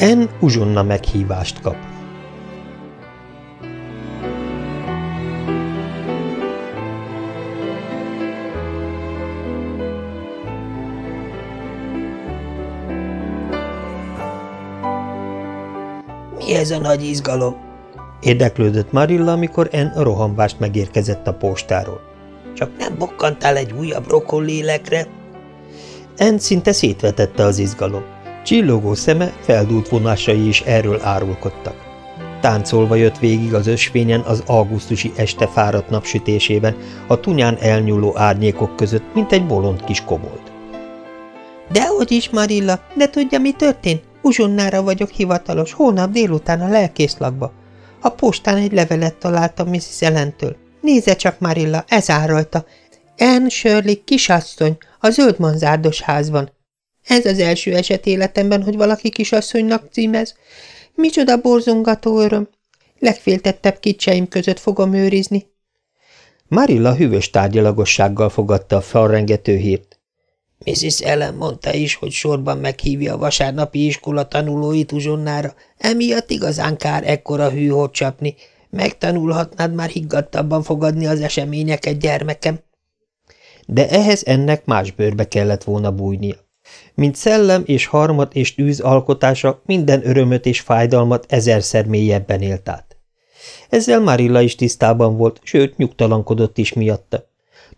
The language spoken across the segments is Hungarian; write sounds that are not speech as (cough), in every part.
En uzsonna meghívást kap. Mi ez a nagy izgalom? Érdeklődött Marilla, amikor En rohambást megérkezett a postáról. Csak nem bokkantál egy újabb rokonlélekre? En szinte szétvetette az izgalom. Csillogó szeme, feldúlt vonásai is erről árulkodtak. Táncolva jött végig az ösvényen az augusztusi este fáradt napsütésében, a tunyán elnyúló árnyékok között, mint egy bolond kis kobold. – Dehogy is, Marilla, de tudja, mi történt? Uzsonnára vagyok hivatalos, hónap délután a lelkészlakba. A postán egy levelet találtam Mrs. Ellentől. Nézze csak, Marilla, ez áll rajta. Anne Shirley kisasszony, a zöld manzárdos házban. Ez az első eset életemben, hogy valaki kisasszonynak címez. Micsoda borzongató öröm. Legféltettebb kicseim között fogom őrizni. Marilla hűvös tárgyalagossággal fogadta a felrengető hírt. Mrs. Ellen mondta is, hogy sorban meghívja a vasárnapi iskola tanulóit uzsonnára, emiatt igazán kár ekkora hűhót csapni. Megtanulhatnád már higgadtabban fogadni az eseményeket, gyermekem. De ehhez ennek más bőrbe kellett volna bújnia. Mint szellem és harmat és tűz alkotása minden örömöt és fájdalmat ezerszer mélyebben élt át. Ezzel Marilla is tisztában volt, sőt nyugtalankodott is miatta.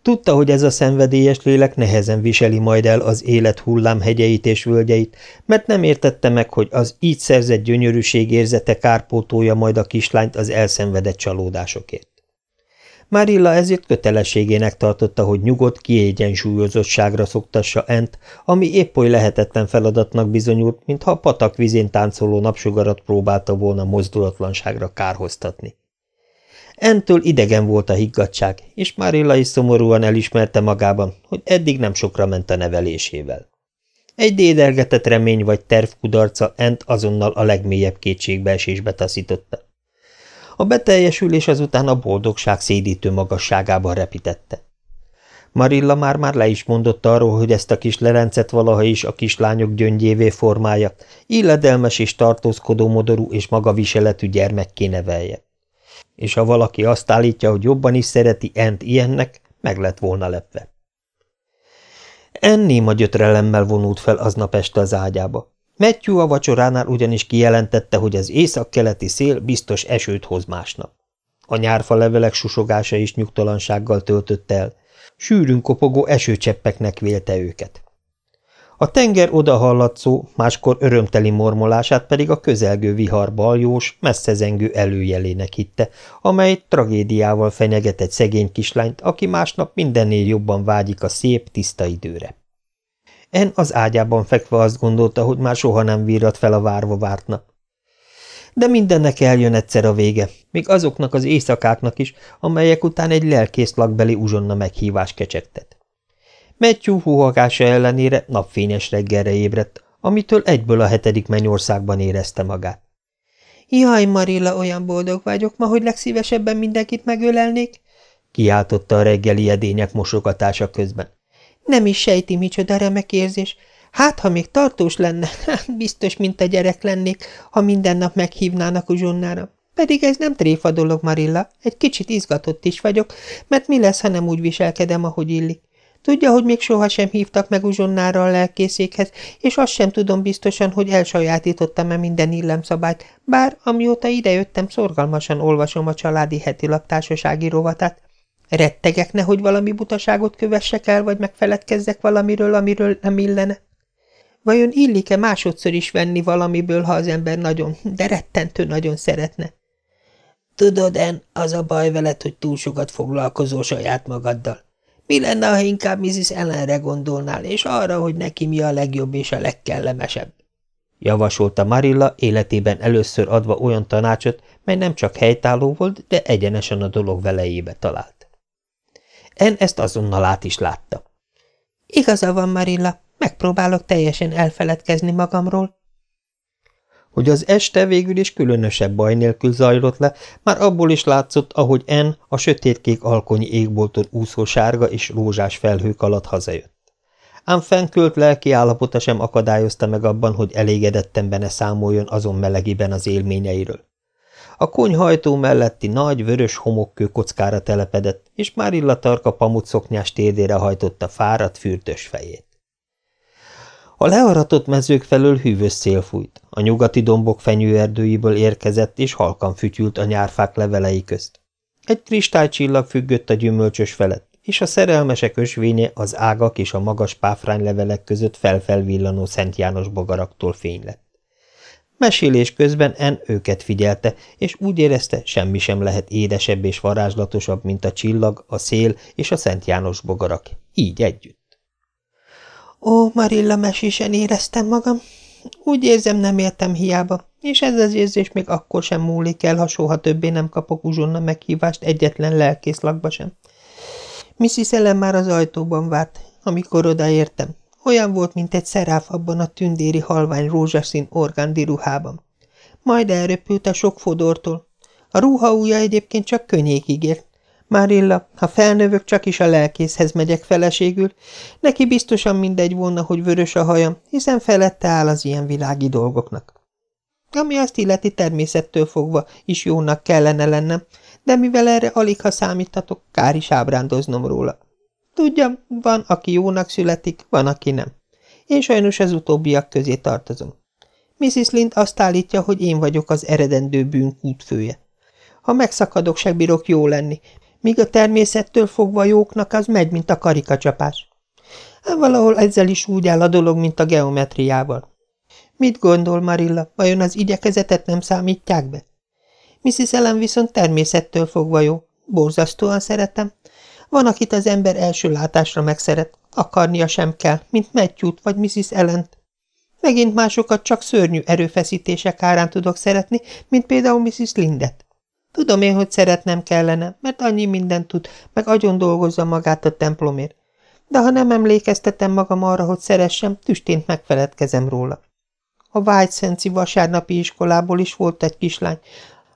Tudta, hogy ez a szenvedélyes lélek nehezen viseli majd el az élet hullámhegyeit és völgyeit, mert nem értette meg, hogy az így szerzett gyönyörűség érzete kárpótolja majd a kislányt az elszenvedett csalódásokért. Marilla ezért kötelességének tartotta, hogy nyugodt, kiegyensúlyozottságra szoktassa Ent, ami épp oly lehetetlen feladatnak bizonyult, mintha a patak vizén táncoló napsugarat próbálta volna mozdulatlanságra kárhoztatni. Entől idegen volt a higgadság, és Marilla is szomorúan elismerte magában, hogy eddig nem sokra ment a nevelésével. Egy dédelgetett remény vagy terv kudarca Ent azonnal a legmélyebb kétségbeesésbe taszította. A beteljesülés azután a boldogság szédítő magasságában repítette. Marilla már-már le is mondott arról, hogy ezt a kis lerencet valaha is a kislányok gyöngyévé formája, illedelmes és tartózkodó modorú és magaviseletű gyermekké nevelje és ha valaki azt állítja, hogy jobban is szereti Ent ilyennek, meg lett volna lepve. En néma gyötrelemmel vonult fel aznap este az ágyába. Matthew a vacsoránál ugyanis kijelentette, hogy az északkeleti szél biztos esőt hoz másnap. A nyárfa levelek susogása is nyugtalansággal töltötte el. Sűrűn kopogó esőcseppeknek vélte őket. A tenger odahallatszó, máskor örömteli mormolását pedig a közelgő vihar baljós, messzezengő előjelének hitte, amely tragédiával fenyeget egy szegény kislányt, aki másnap mindennél jobban vágyik a szép, tiszta időre. En az ágyában fekve azt gondolta, hogy már soha nem vírat fel a várva várt nap. De mindennek eljön egyszer a vége, még azoknak az éjszakáknak is, amelyek után egy lelkész lakbeli uzsonna meghívás kecsegtet. Matthew húhagása ellenére napfényes reggelre ébredt, amitől egyből a hetedik mennyországban érezte magát. Jaj, Marilla, olyan boldog vagyok ma, hogy legszívesebben mindenkit megölelnék, kiáltotta a reggeli edények mosogatása közben. Nem is sejti, micsoda remek érzés. Hát, ha még tartós lenne, (laughs) hát biztos, mint a gyerek lennék, ha minden nap meghívnának uzsonnára. Pedig ez nem tréfa dolog, Marilla, egy kicsit izgatott is vagyok, mert mi lesz, ha nem úgy viselkedem, ahogy illik. Tudja, hogy még sohasem hívtak meg uzsonnára a lelkészékhez, és azt sem tudom biztosan, hogy elsajátítottam-e minden illemszabályt, bár amióta idejöttem, szorgalmasan olvasom a családi heti társasági rovatát. Rettegek, nehogy valami butaságot kövessek el, vagy megfeledkezzek valamiről, amiről nem illene. Vajon illik-e másodszor is venni valamiből, ha az ember nagyon, de rettentő nagyon szeretne? Tudod, En, az a baj veled, hogy túl sokat foglalkozol saját magaddal. Mi lenne, ha inkább Mrs. Ellenre gondolnál, és arra, hogy neki mi a legjobb és a legkellemesebb? Javasolta Marilla életében először adva olyan tanácsot, mely nem csak helytálló volt, de egyenesen a dolog velejébe talált. En ezt azonnal át is látta. Igaza van, Marilla, megpróbálok teljesen elfeledkezni magamról, hogy az este végül is különösebb baj nélkül zajlott le, már abból is látszott, ahogy En a sötétkék alkonyi égbolton úszó sárga és rózsás felhők alatt hazajött. ám fennkölt lelki állapota sem akadályozta meg abban, hogy elégedetten benne számoljon azon melegiben az élményeiről. A konyhajtó melletti nagy, vörös homokkő kockára telepedett, és már illatarka pamutszoknyás térdére hajtotta fáradt, fürtös fejét. A learatott mezők felől hűvös szél fújt, a nyugati dombok fenyőerdőiből érkezett, és halkan fütyült a nyárfák levelei közt. Egy kristálycsillag függött a gyümölcsös felett, és a szerelmesek ösvénye az ágak és a magas páfránylevelek között felfelvillanó Szent János bogaraktól fény lett. Mesélés közben En őket figyelte, és úgy érezte, semmi sem lehet édesebb és varázslatosabb, mint a csillag, a szél és a Szent János bogarak, így együtt. Ó, Marilla, mesésen éreztem magam. Úgy érzem, nem értem hiába, és ez az érzés még akkor sem múlik el, ha soha többé nem kapok uzsonna meghívást egyetlen lelkészlakba sem. Mrs. Ellen már az ajtóban várt, amikor odaértem. Olyan volt, mint egy szeráf abban a tündéri halvány rózsaszín organdi ruhában. Majd elröpült a sok fodortól. A ruha ujja egyébként csak könnyékig ért. Márilla, ha felnövök, csak is a lelkészhez megyek feleségül. Neki biztosan mindegy volna, hogy vörös a hajam, hiszen felette áll az ilyen világi dolgoknak. Ami azt illeti természettől fogva is jónak kellene lennem, de mivel erre alig ha számítatok, kár is ábrándoznom róla. Tudjam, van, aki jónak születik, van, aki nem. Én sajnos az utóbbiak közé tartozom. Mrs. Lind azt állítja, hogy én vagyok az eredendő bűn útfője. Ha megszakadok, se bírok jó lenni, míg a természettől fogva jóknak az megy, mint a karikacsapás. Valahol ezzel is úgy áll a dolog, mint a geometriával. Mit gondol, Marilla, vajon az igyekezetet nem számítják be? Mrs. Ellen viszont természettől fogva jó. Borzasztóan szeretem. Van, akit az ember első látásra megszeret, akarnia sem kell, mint matthew vagy Mrs. Ellent. Megint másokat csak szörnyű erőfeszítések árán tudok szeretni, mint például Mrs. Lindet. Tudom én, hogy szeretnem kellene, mert annyi mindent tud, meg agyon dolgozza magát a templomért. De ha nem emlékeztetem magam arra, hogy szeressem, tüstént megfeledkezem róla. A Sensi vasárnapi iskolából is volt egy kislány.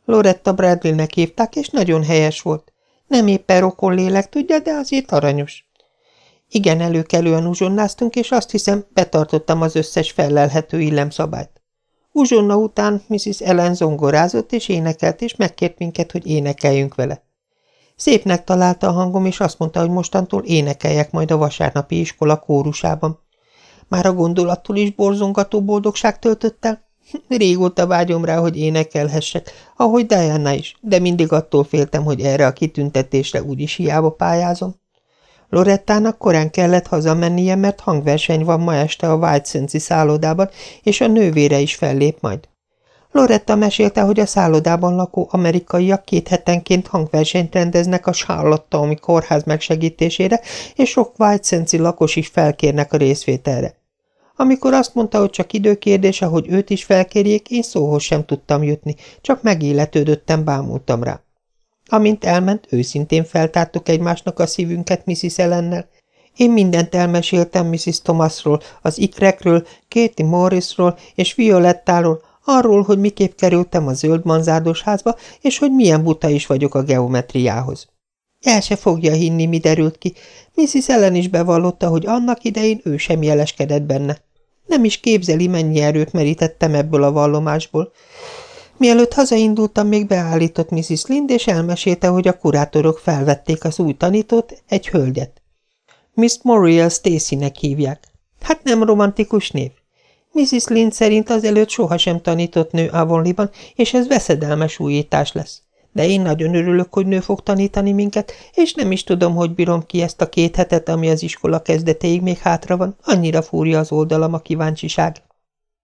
Loretta Bradley-nek hívták, és nagyon helyes volt. Nem éppen rokon lélek, tudja, de azért aranyos. Igen, előkelően uzsonnáztunk, és azt hiszem, betartottam az összes fellelhető illemszabályt. Uzsonna után Mrs. Ellen zongorázott és énekelt, és megkért minket, hogy énekeljünk vele. Szépnek találta a hangom, és azt mondta, hogy mostantól énekeljek majd a vasárnapi iskola kórusában. Már a gondolattól is borzongató boldogság töltött el. Régóta vágyom rá, hogy énekelhessek, ahogy Diana is, de mindig attól féltem, hogy erre a kitüntetésre úgyis hiába pályázom. Lorettának korán kellett hazamennie, mert hangverseny van ma este a White szállodában, és a nővére is fellép majd. Loretta mesélte, hogy a szállodában lakó amerikaiak két hetenként hangversenyt rendeznek a Charlotte kórház megsegítésére, és sok White lakos is felkérnek a részvételre. Amikor azt mondta, hogy csak időkérdése, hogy őt is felkérjék, én szóhoz sem tudtam jutni, csak megilletődöttem, bámultam rá. Amint elment, őszintén feltártuk egymásnak a szívünket Mrs. Ellennel. Én mindent elmeséltem Mrs. Thomasról, az ikrekről, Katie Morrisról és Violettáról, arról, hogy miképp kerültem a zöld manzárdos házba, és hogy milyen buta is vagyok a geometriához. El se fogja hinni, mi derült ki. Mrs. Ellen is bevallotta, hogy annak idején ő sem jeleskedett benne. Nem is képzeli, mennyi erőt merítettem ebből a vallomásból. Mielőtt hazaindultam, még beállított Mrs. Lind, és elmesélte, hogy a kurátorok felvették az új tanítót, egy hölgyet. Miss Moriel Stacy-nek hívják. Hát nem romantikus név. Mrs. Lind szerint azelőtt sohasem tanított nő Avonliban, és ez veszedelmes újítás lesz. De én nagyon örülök, hogy nő fog tanítani minket, és nem is tudom, hogy bírom ki ezt a két hetet, ami az iskola kezdetéig még hátra van. Annyira fúrja az oldalam a kíváncsiság.